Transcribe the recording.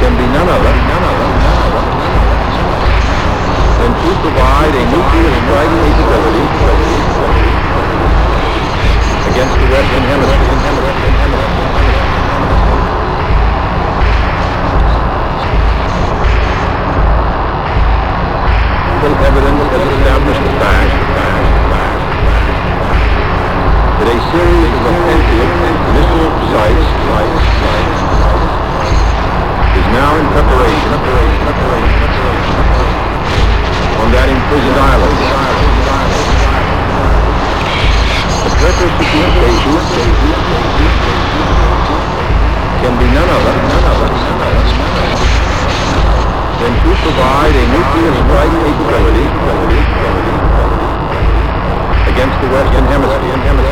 Combinada, ¿verdad? device is now in preparation, preparation, preparation, preparation on that imprisoned island. The purpose of the invasion can be none other, none other, none other, none other than to provide a nuclear strike capability against the Western Hemisphere.